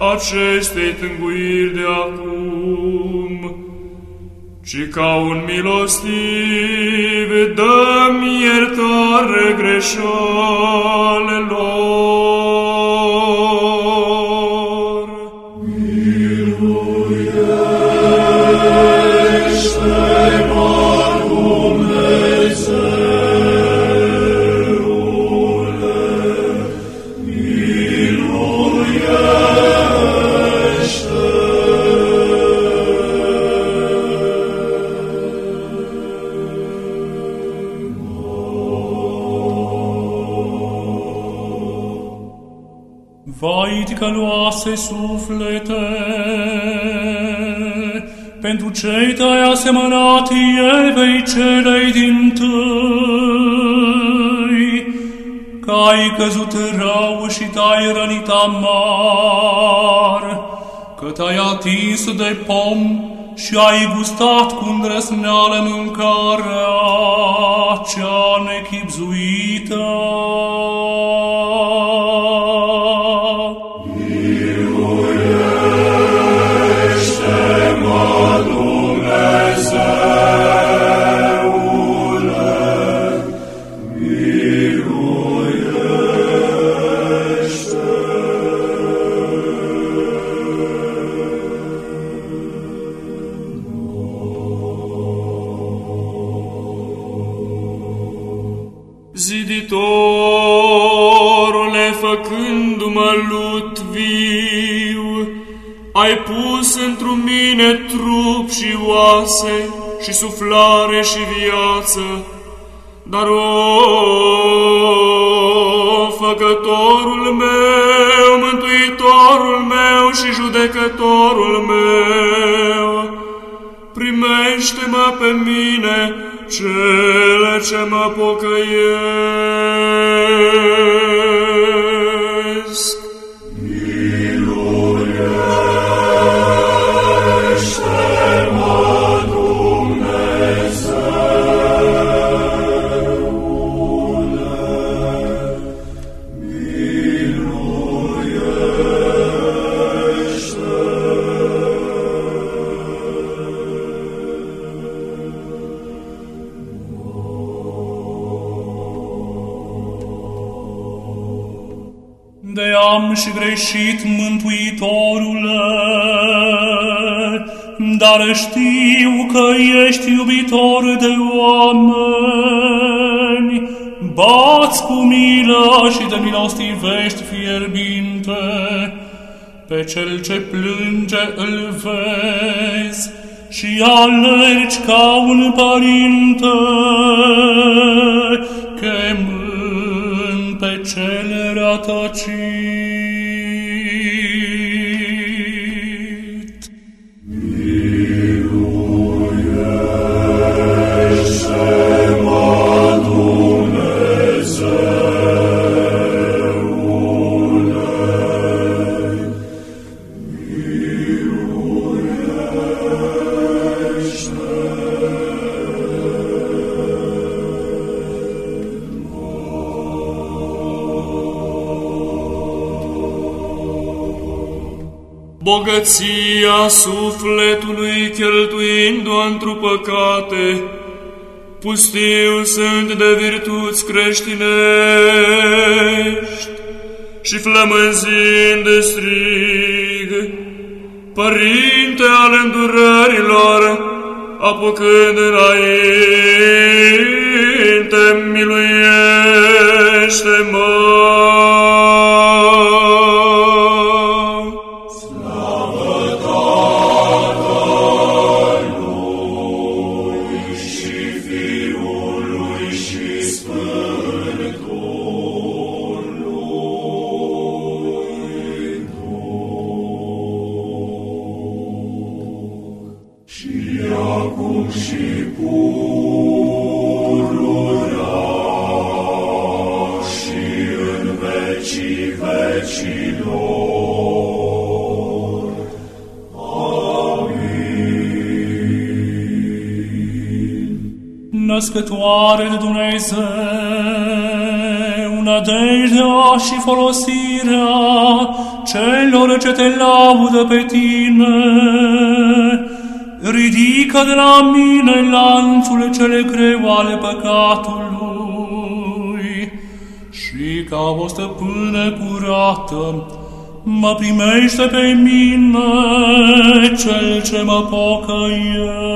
acestei tânguiri de acum, ci ca un milostiv dă-mi iertare greșalelor. Asemănat Evei celei din tâi, că ai căzut rău și te-ai rănit amar, că te-ai atins de pom și ai gustat cu îndrăsneală mâncarea cea nechipzuită. Mine trup și oase și suflare și viață, dar o, făcătorul meu, mântuitorul meu și judecătorul meu, primește-mă pe mine, cele ce mă pocăiesc. Greșit, Mântuitorule, dar știu că ești iubitor de oameni, bați cu milă și de milostivești fierbinte, pe cel ce plânge îl vezi și alergi ca un părinte, chemând pe cele rătăcii. Sufletului cheltuind-o într păcate, pustiu sunt de virtuți creștinești și flămânzind de strig, Părinte al îndurărilor, apucând înainte, la mine lanțurile cele greu ale păcatului și ca o stăpână curată, mă primește pe mine cel ce mă pocăiește.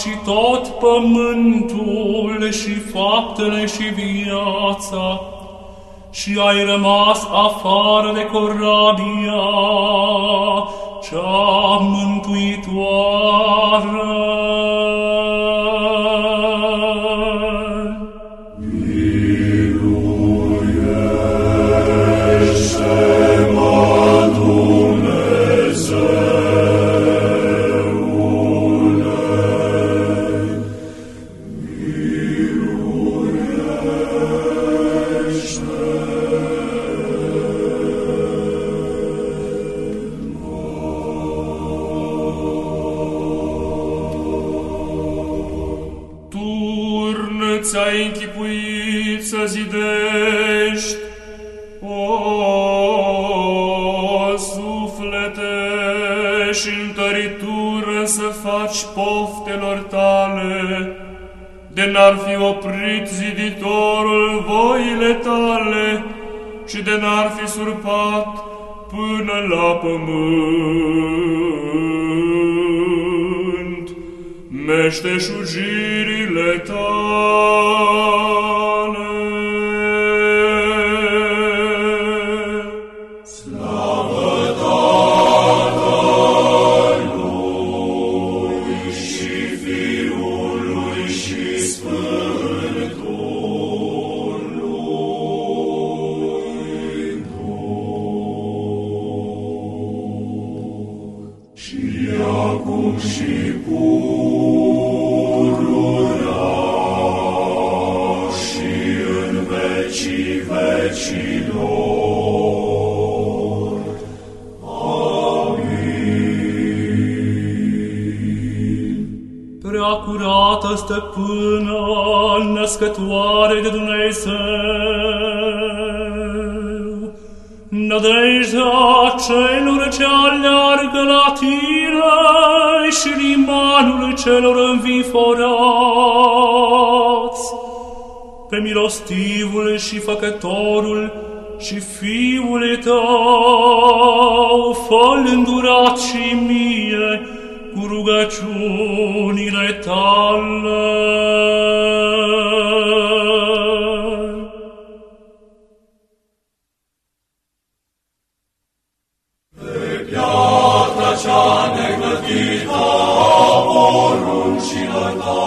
și tot pământul și faptele și viața. Și ai rămas afară de corabie Primește cunoscătoare de Dumnezeu, nădejdea celor ce aleargă la tine și limanul celor înviforați, pe milostivul și făcător 起来吧。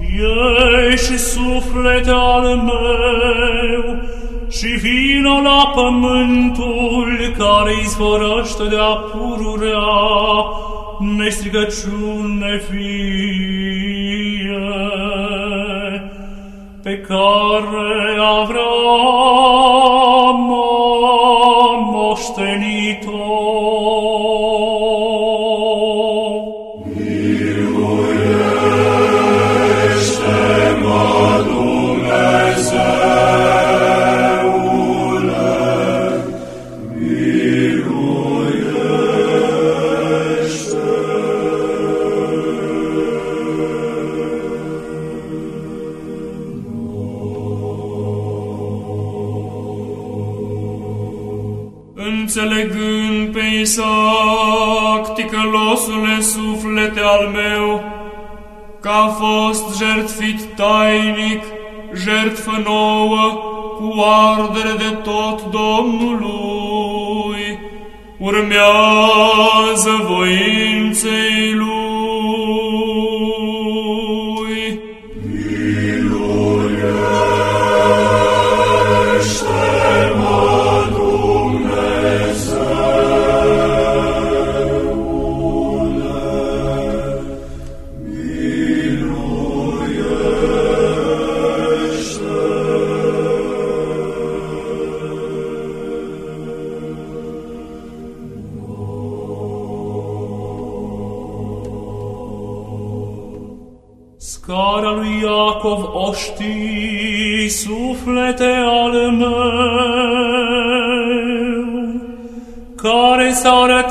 Ieși suflete al meu și vină la pământul care izvorăște de-a pururea nestrigăciune fie, pe care Avram a fost jertfit tainic, jertfă nouă, cu ardere de tot Domnului, urmează voinței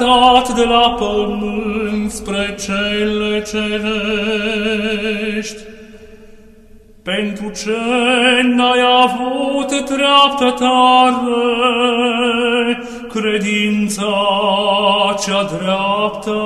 arătat de la pământ spre cele cerești. Pentru ce n-ai avut treaptă tare, credința cea dreaptă.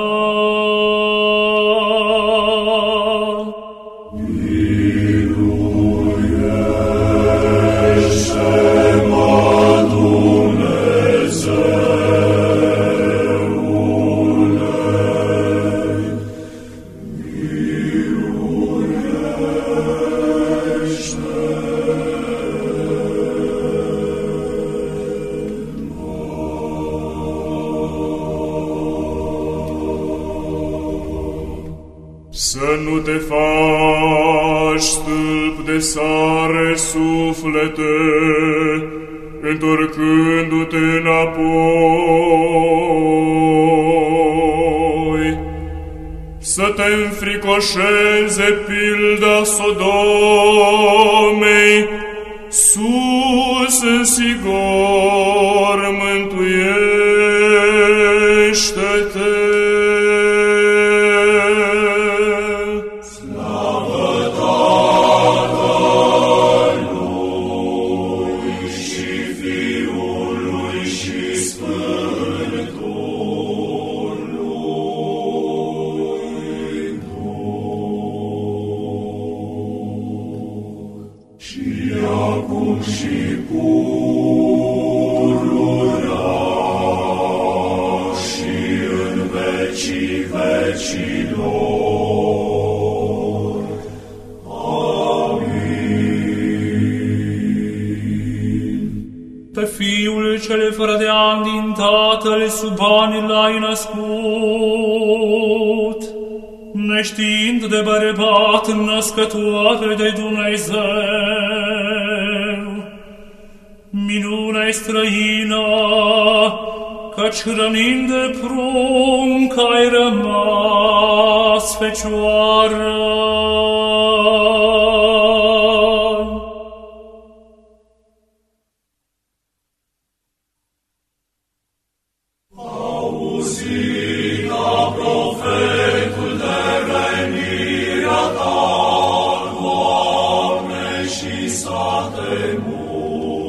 que. Și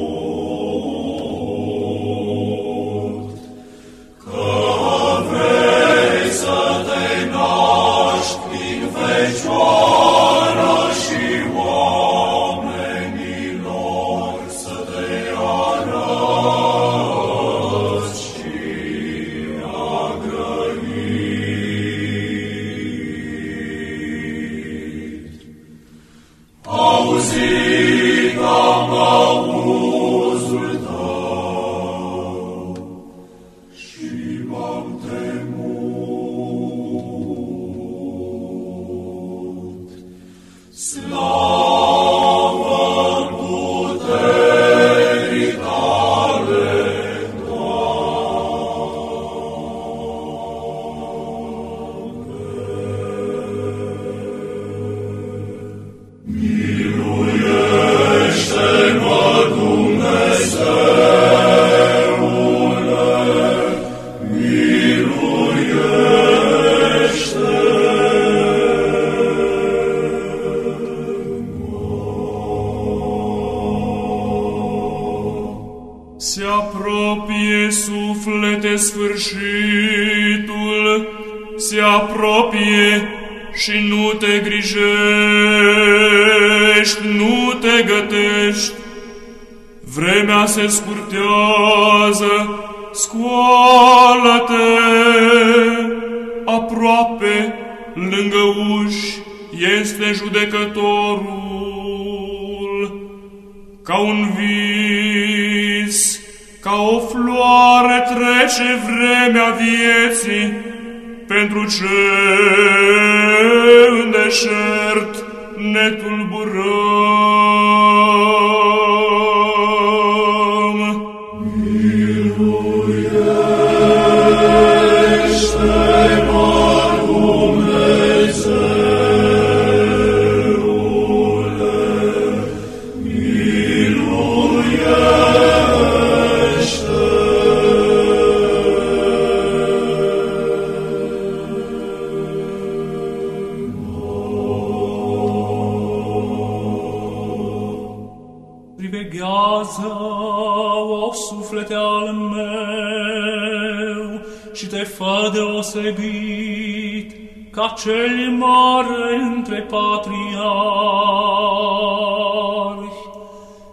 cel mare între patriarhi,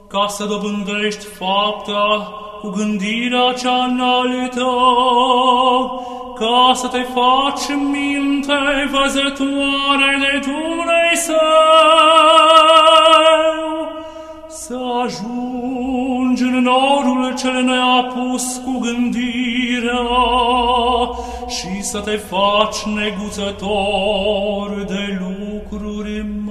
ca să dobândești fapta cu gândirea cea înaltă, ca să te faci minte văzătoare de Dumnezeu, să ajungi în norul cel neapus cu gândirea și să te faci neguțător de lucruri mari.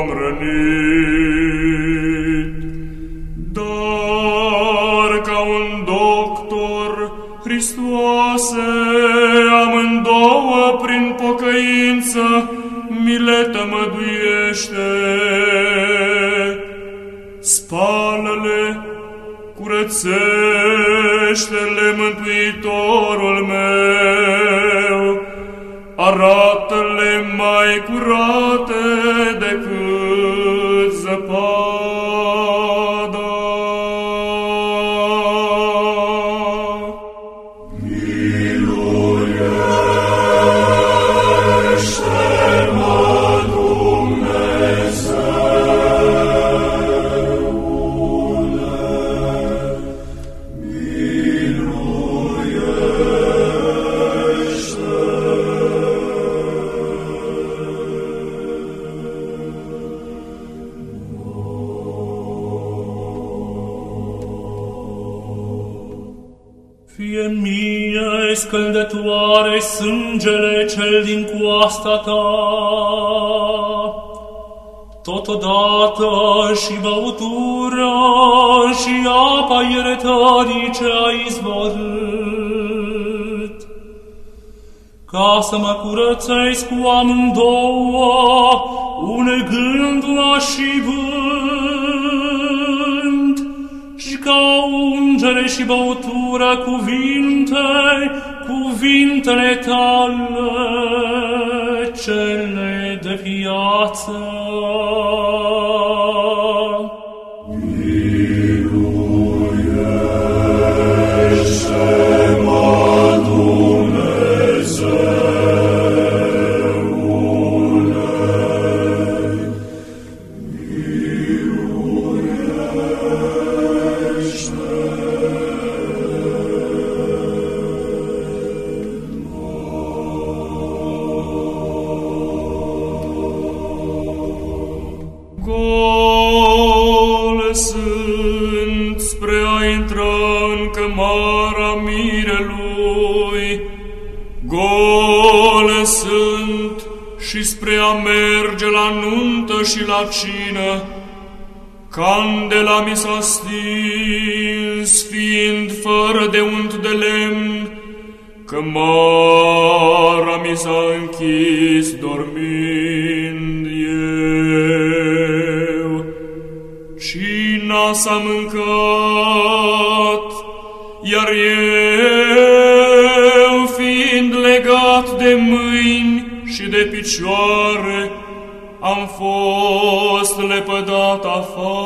M-am rănit. Dar ca un doctor, Hristoase, amândouă prin pocăință, mi le tămăduiește. Spală-le, curățește-le, Mântuitorul meu, arată-le mai curate sângele cel din coasta ta, totodată și băutura și apa iertării ce a izvorât, ca să mă curățesc cu amândouă, cină, candela mi s-a stins, fiind fără de unt de lemn, Cămara mi s-a închis dormind eu. Cina s-a mâncat, iar eu, fiind legat de mâini și de picioare, am fost lepădat afară.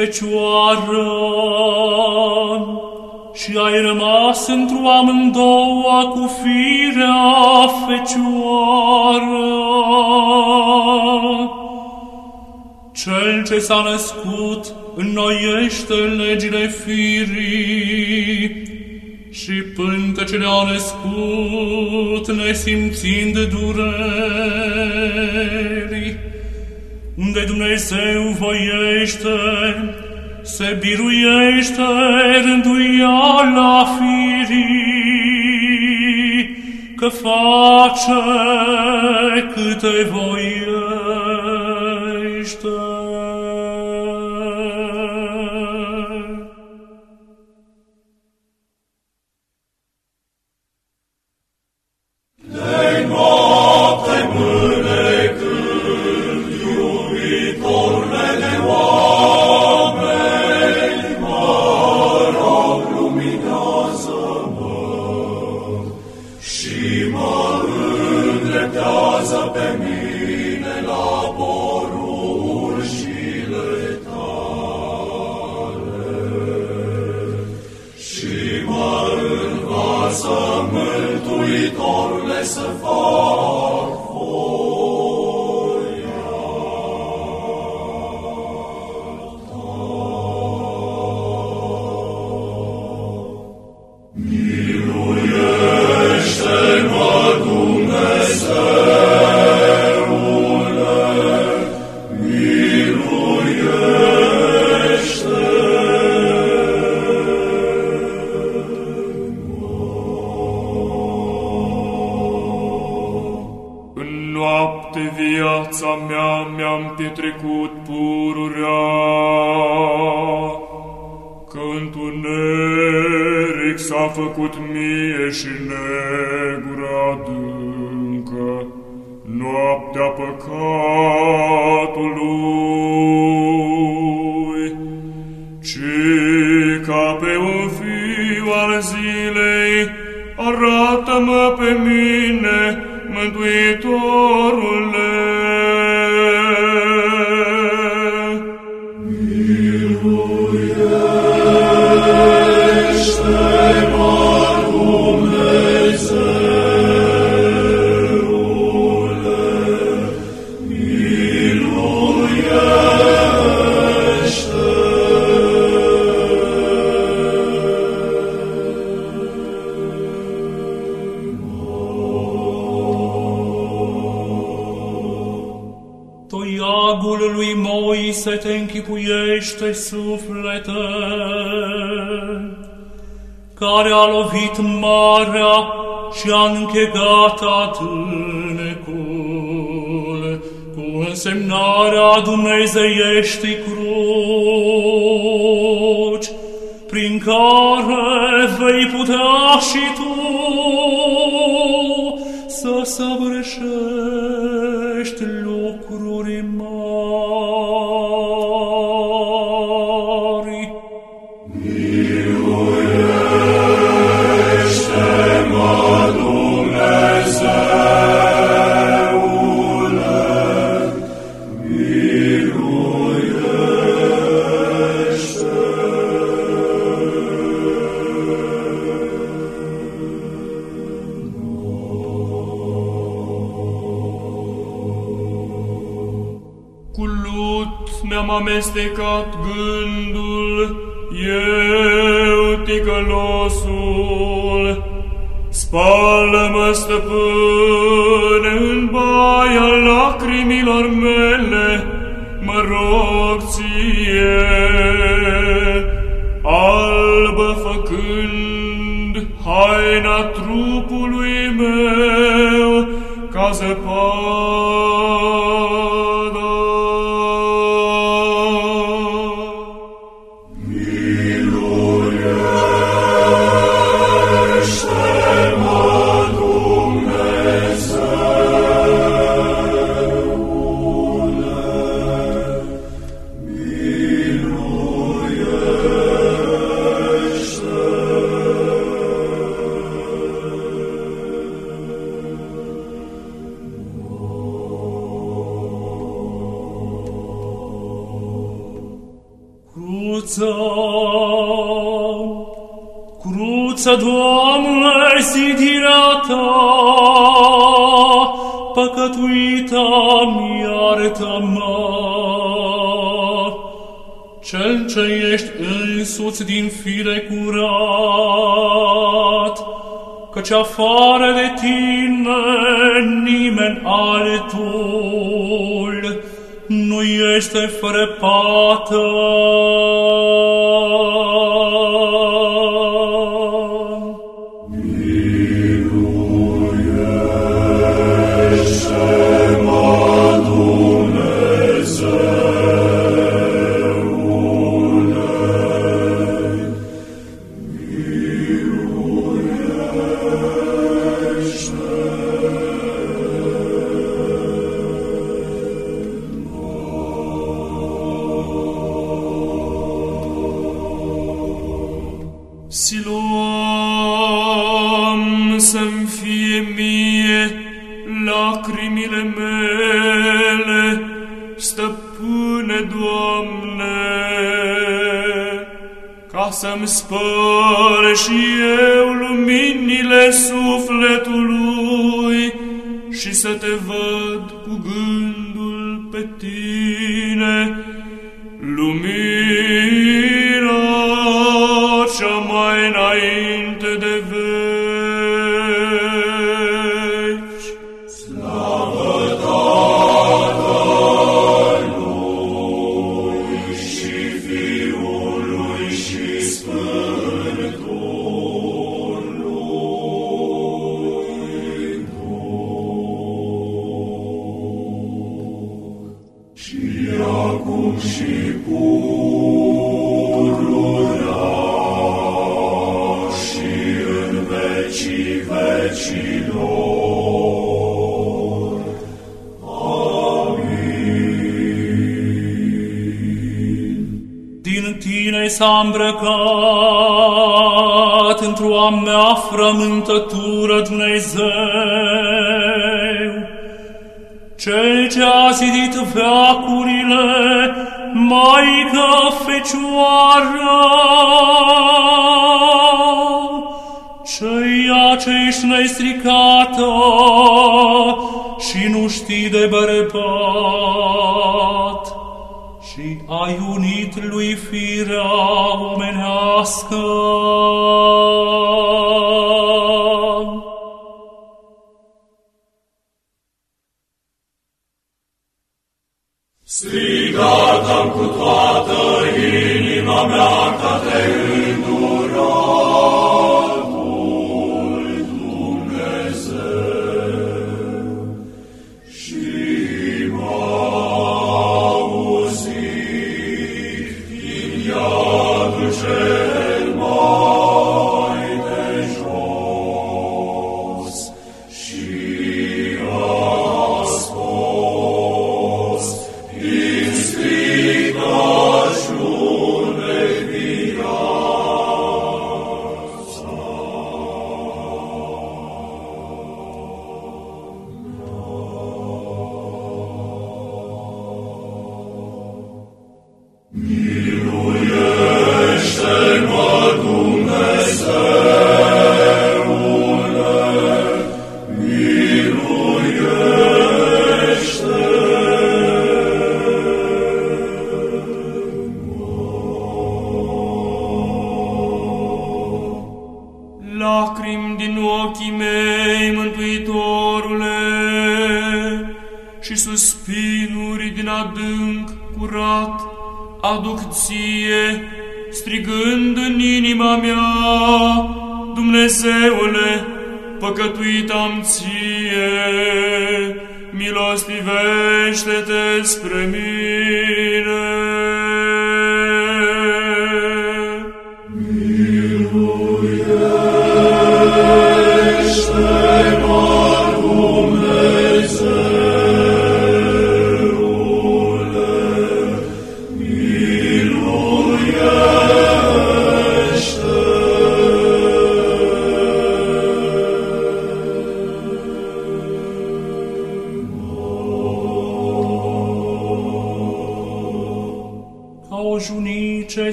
Fecioară și ai rămas într-o amândouă cu firea fecioară. Cel ce s-a născut înnoiește legile firii și până ce le-a născut nesimțind dureri unde Dumnezeu voiește, se biruiește rânduiala firii, că face câte voiește. amestecat gândul, eu ticălosul. Spală-mă, stăpâne, în baia lacrimilor mele, mă rog ție, albă făcând haina trup. Your fu Siloam să-mi fie mie lacrimile mele, stăpâne, Doamne, ca să-mi spăre și eu luminile sub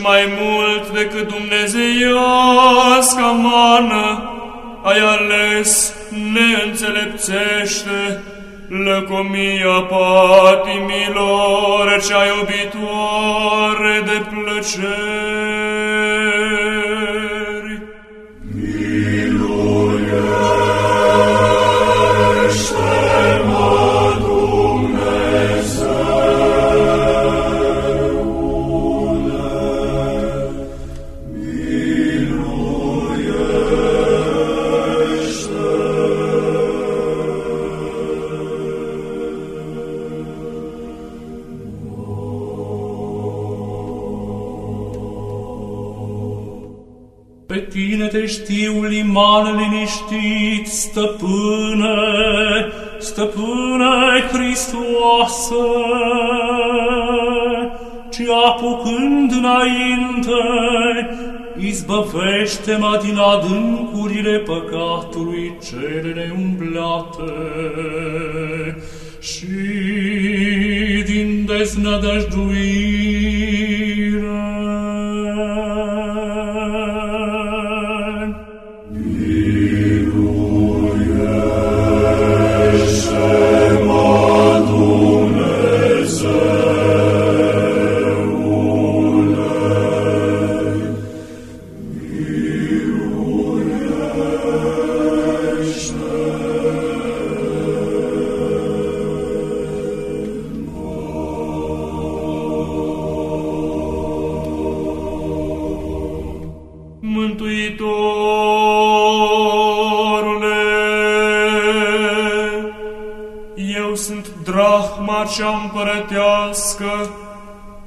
mai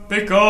pe care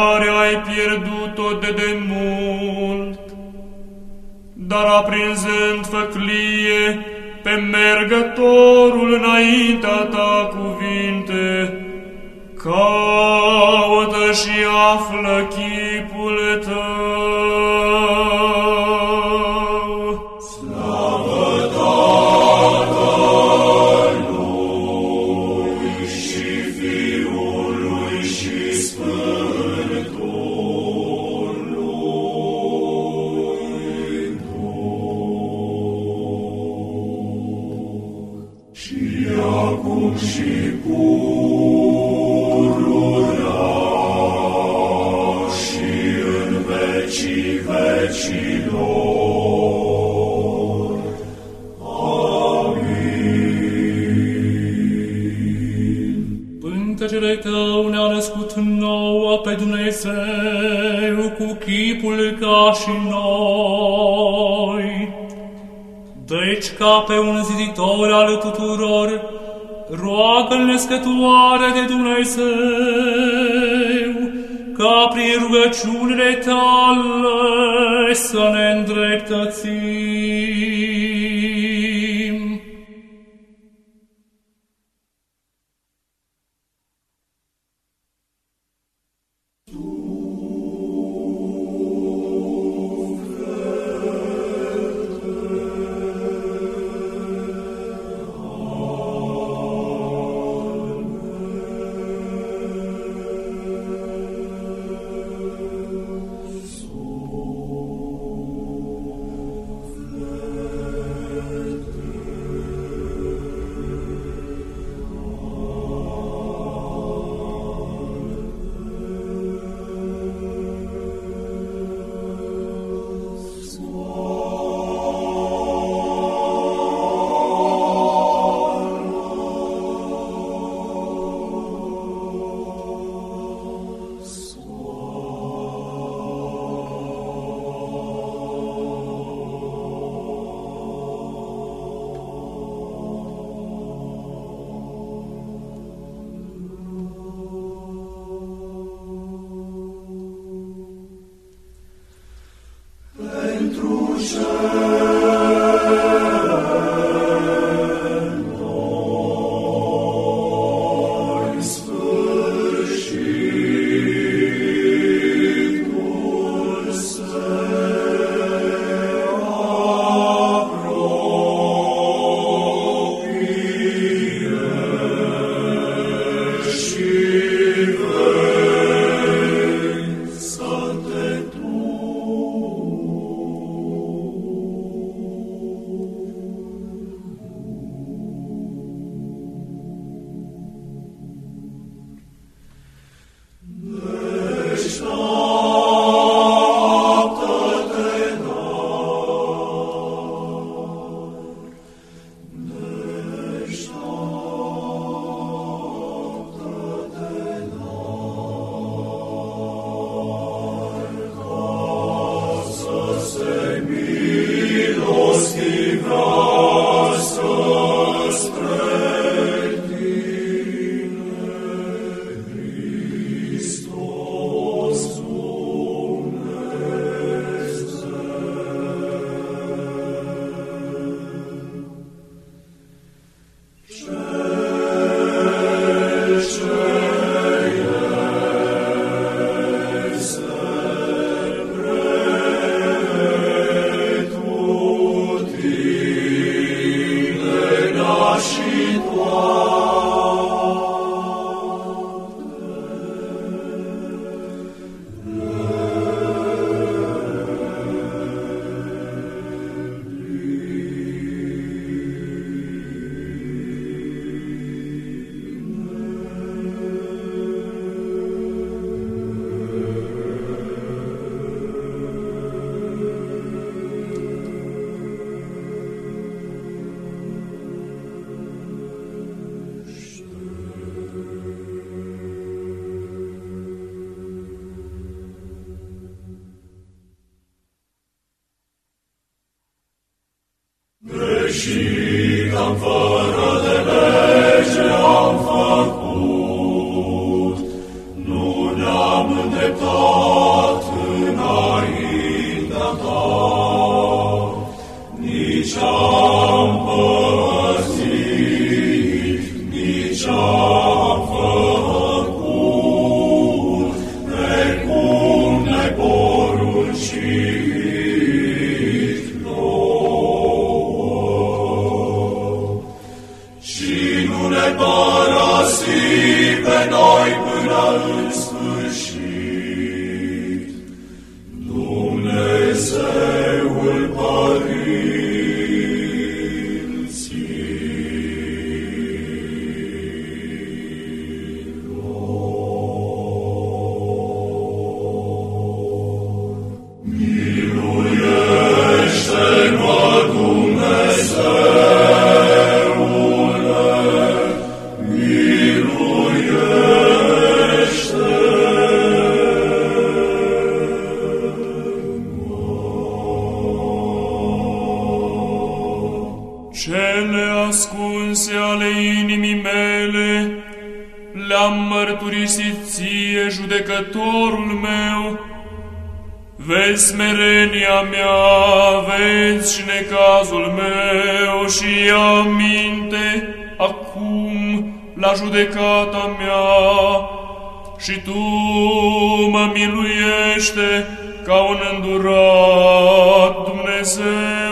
miluiește ca un îndurat Dumnezeul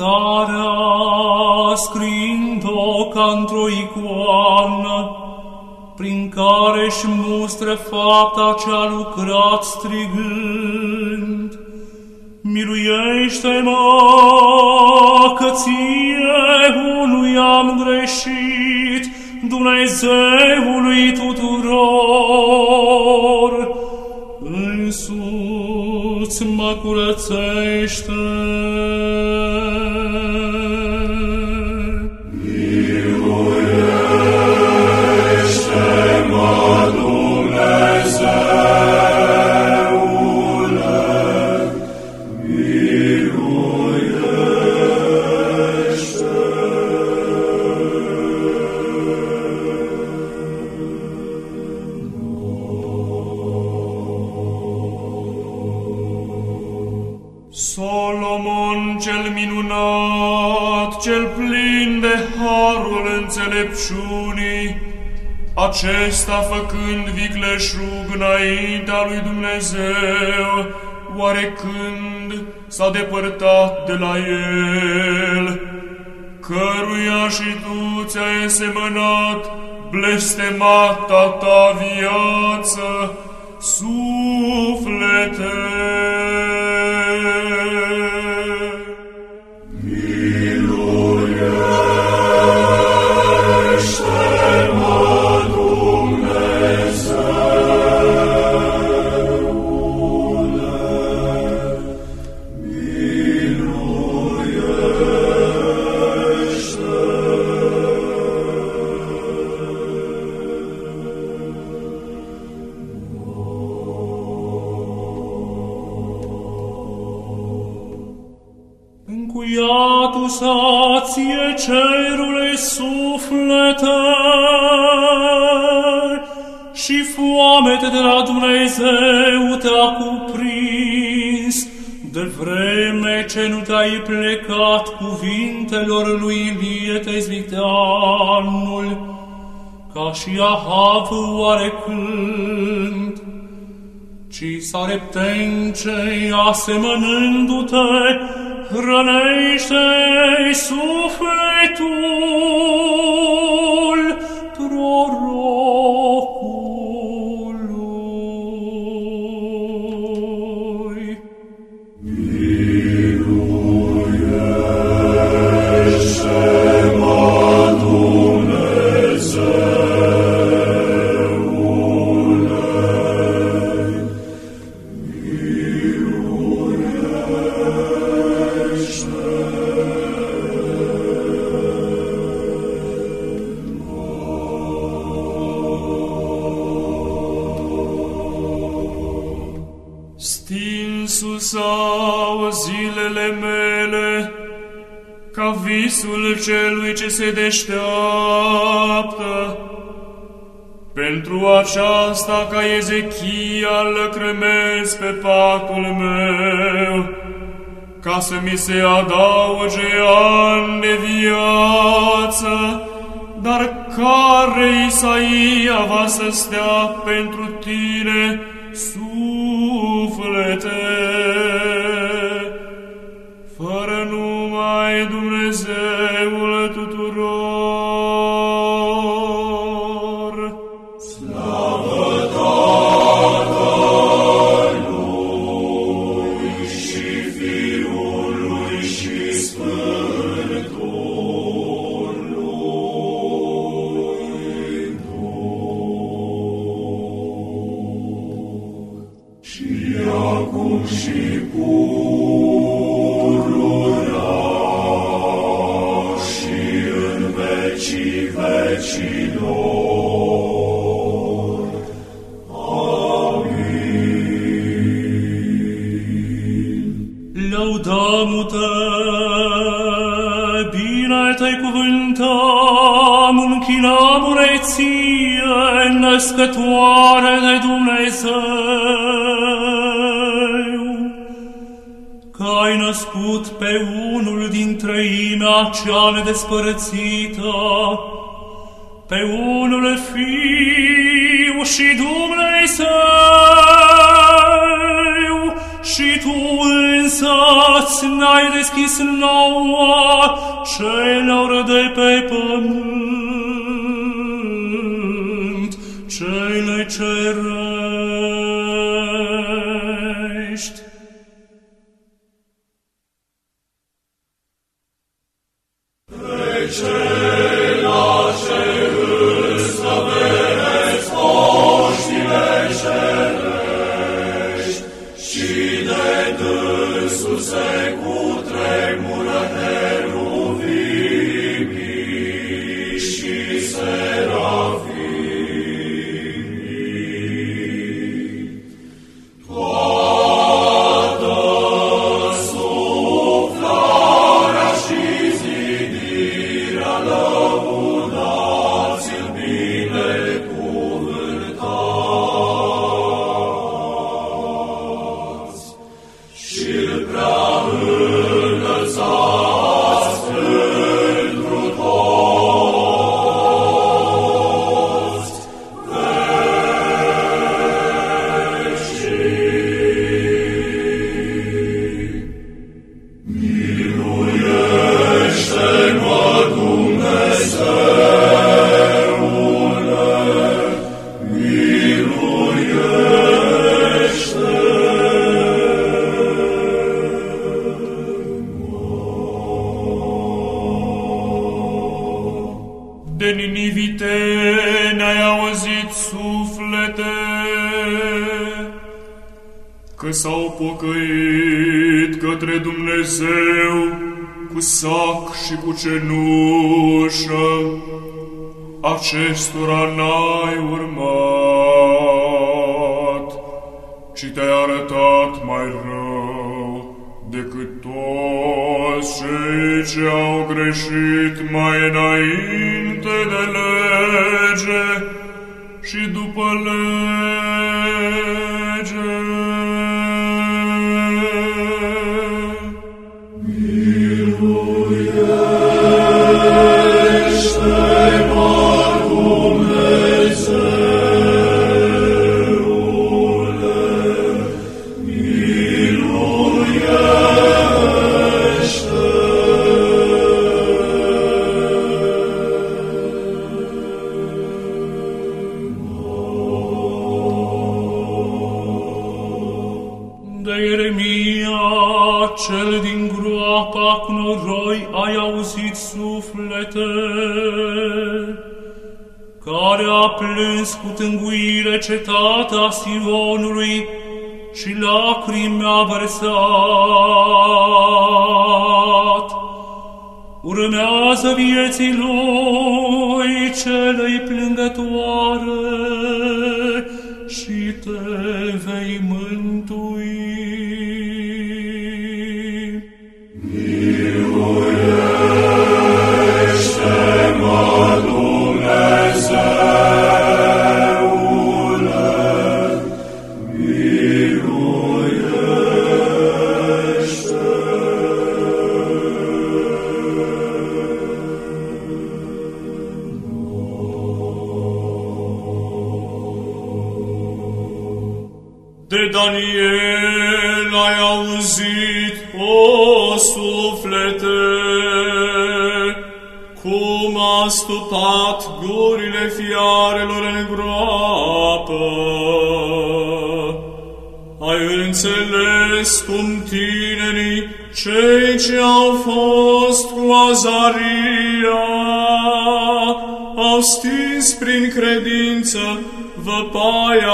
însemnat cântarea, scriind-o ca într-o icoană, prin care își mustră fapta ce a lucrat strigând. Miluiește-mă, că ție unui am greșit, Dumnezeului tuturor, însuți mă curățește. Acesta făcând vicleșug înaintea lui Dumnezeu, oare când s-a depărtat de la el, căruia și tu ți-ai semănat blestemata ta viață, sareptencei asemănându-te, să mi se adauge ani de viață, dar care Isaia va să stea despărțită, pe unul Fiu și Dumnezeu, și Tu însăți n-ai deschis în acestora n-ai urmat, ci te-ai arătat mai rău decât toți cei ce au greșit mai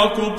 Jacob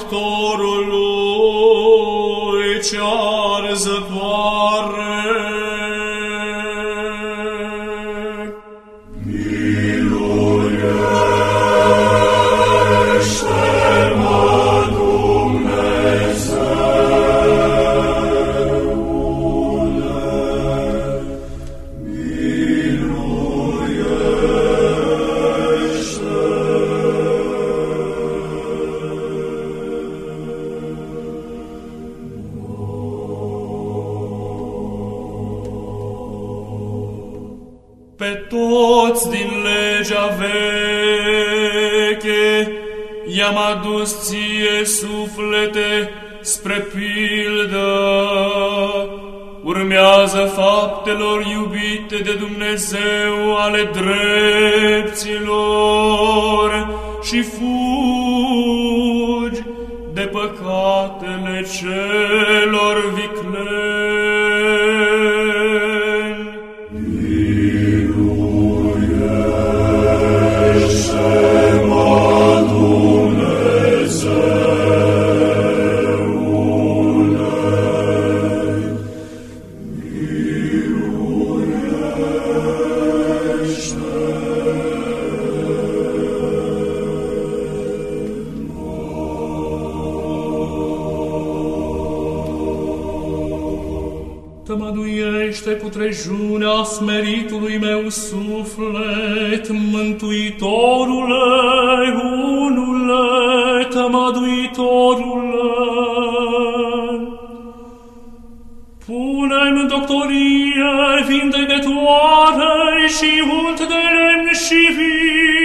putrejunea smeritului meu suflet, Mântuitorule, unule, tămăduitorule. Pune-mi doctorie vindecătoare și unt de lemn și vin,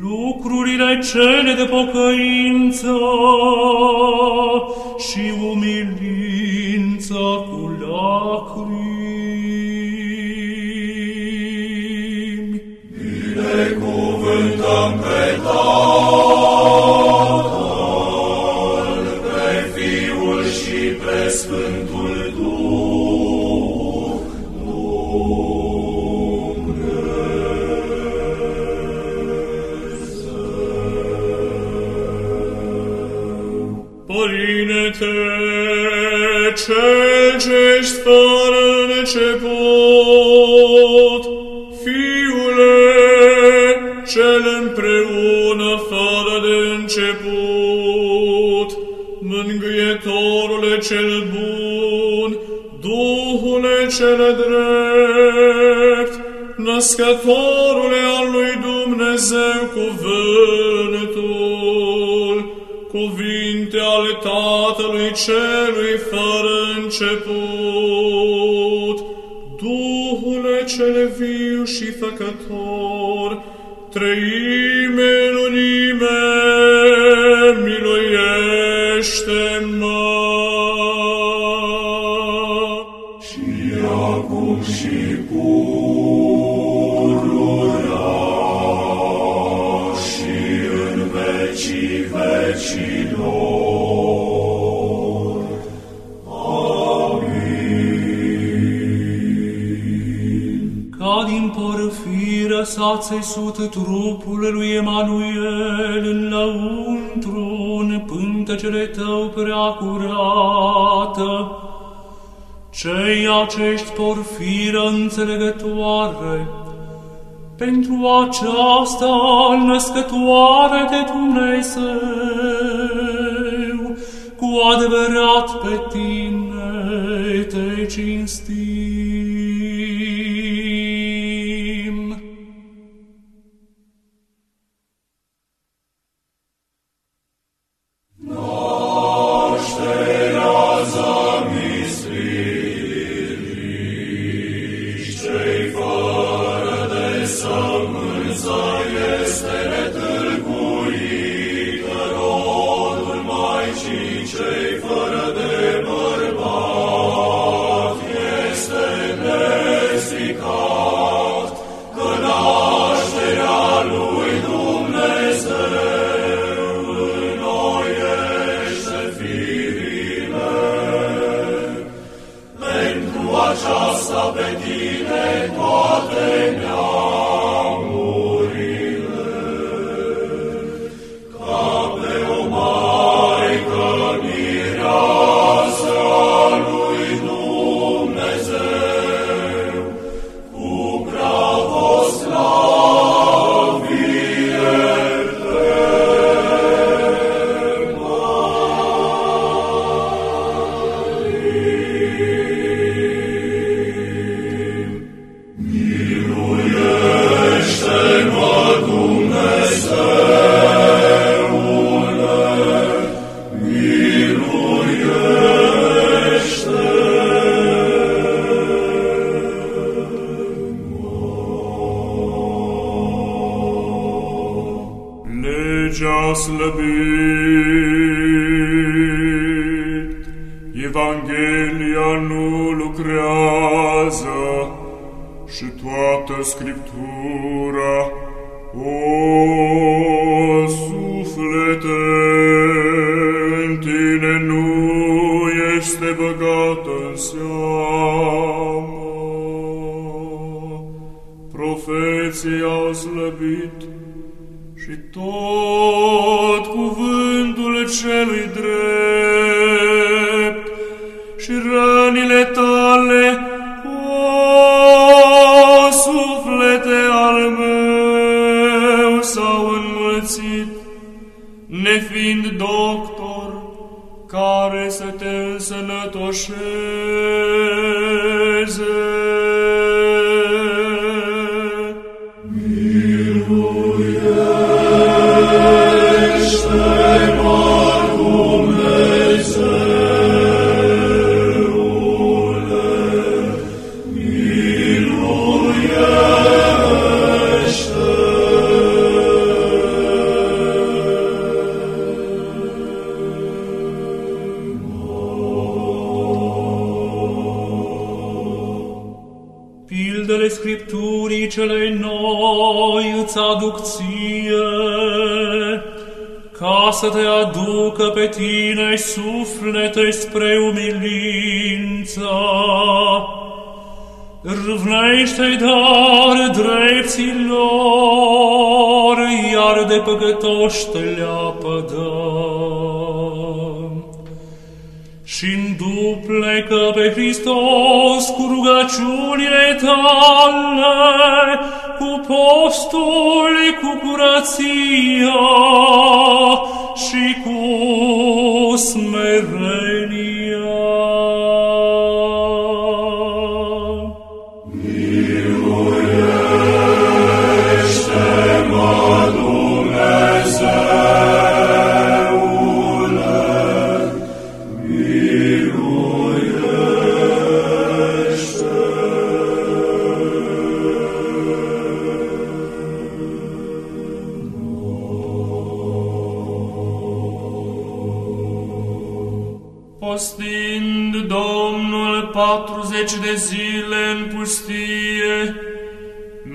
lucrurile cele de pocăință și umilință cu lacrimi. Binecuvântăm pe Tatăl, pe Fiul și pe Sfântul cel ce ești fără început, Fiule, cel împreună fără de început, Mângâietorule cel bun, Duhule cel drept, Născătorule al lui Dumnezeu cuvântul, cuvinte ale Tatălui celui fără început, Duhule cel viu și făcător, trăime porfiră s-a țesut trupul lui Emanuel în lăuntru, în pântecele tău prea curată. Cei acești porfiră înțelegătoare, pentru aceasta născătoare de Dumnezeu, cu adevărat pe tine te cinstim. Profeții au slăbit și tot cuvântul celui drept și rănile tale, o suflete al meu, s-au înmulțit, nefiind doctor care să te însănătoșeze. Râvnește-i dar dreptilor, iar de păcătoși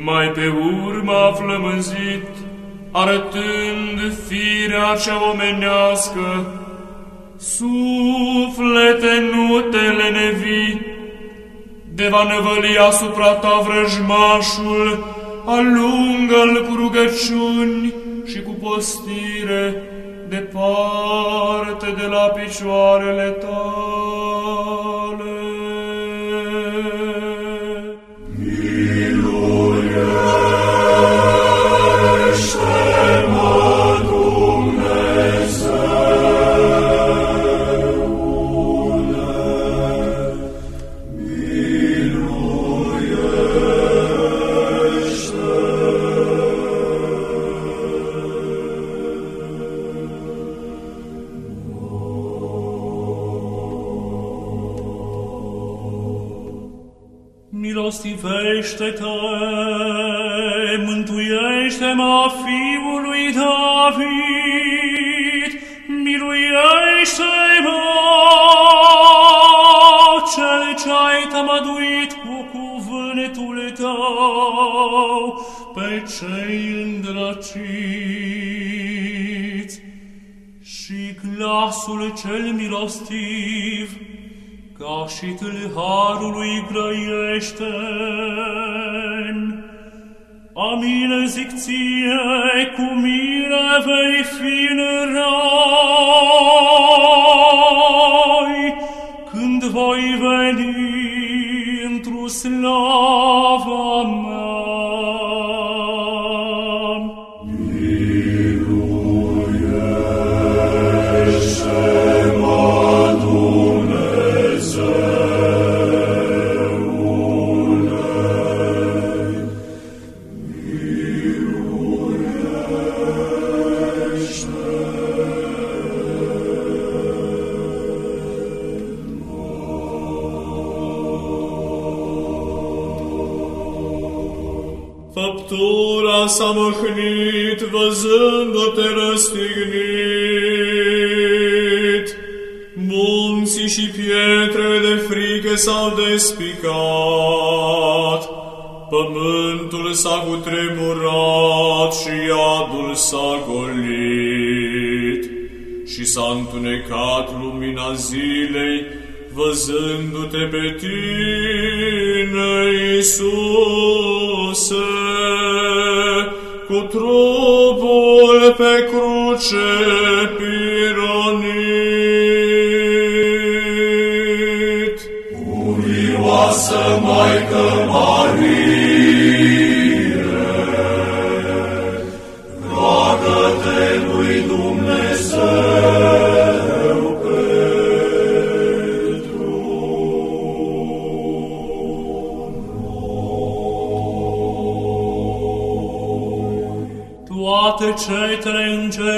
mai pe urmă a flămânzit, arătând firea cea omenească, suflete nu te lenevi, de va năvăli asupra ta vrăjmașul, alungă-l cu rugăciuni și cu postire, departe de la picioarele tale. Milostivește-te, mântuiește-mă, fiul lui David, miluiește-mă, cel ce-ai tămăduit cu cuvântul tău pe cei îndrăciți. Și glasul cel milostiv ca și tâlharului grăiește. Amine zic ție, cu mine vei fi în rai, când voi veni într-o slava Făptura s-a măhnit văzându-te răstignit. Munții și pietrele de frică s-au despicat. Pământul s-a cutremurat și iadul s-a golit. Și s-a întunecat lumina zilei, văzându-te pe tine, Iisuse, cu trupul pe cruce pironit. Curioasă Maică toate cetele îngerești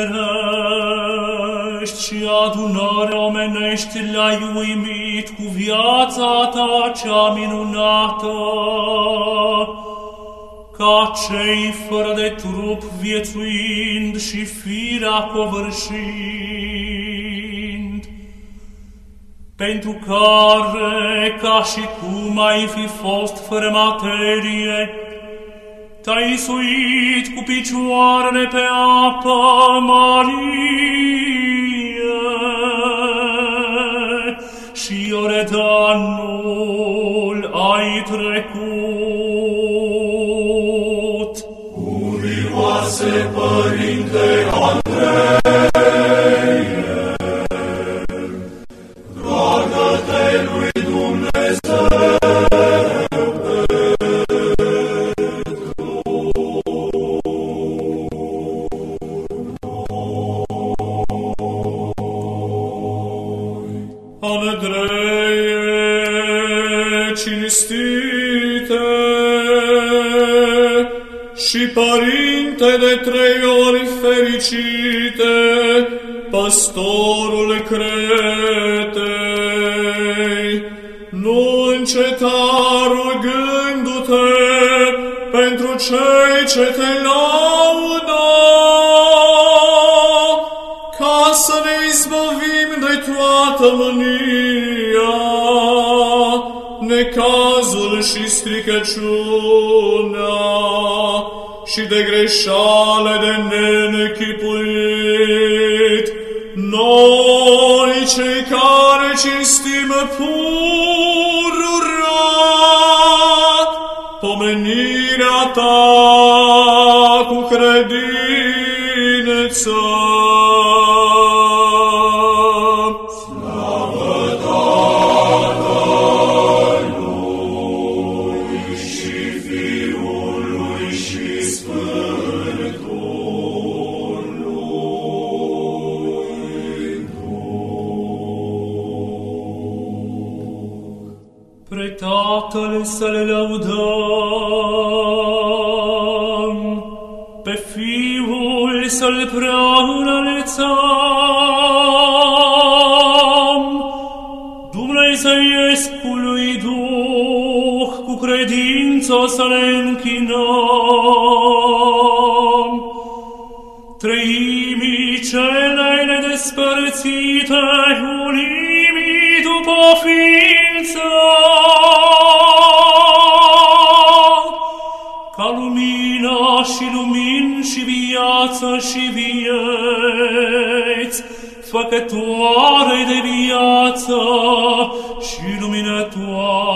și adunarea omenești le-ai uimit cu viața ta cea minunată, ca cei fără de trup viețuind și firea covârșind, pentru care, ca și cum ai fi fost fără materie, te-ai suit cu picioarele pe apă, Marie, și Ioredanul ai trecut. Curioase Părinte Andrei, și părinte de trei ori fericite, păstorul Cretei, nu înceta rugându-te pentru cei ce te laudă, ca să ne izbăvim de toată mânia, necazul și stricăciunea și de greșale de nenechipuit, noi cei care cinstim pururat pomenirea ta cu credință. Credință să le închinăm, treimii celei nedespărțite, unimii după ființă, ca lumina și lumin și viață și vieți, făcătoare de viață și luminătoare